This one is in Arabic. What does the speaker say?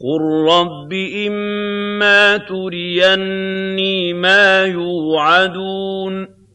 قُل رَّبِّ إِمَّا تُرِيَنِّي مَا يُوعَدُونَ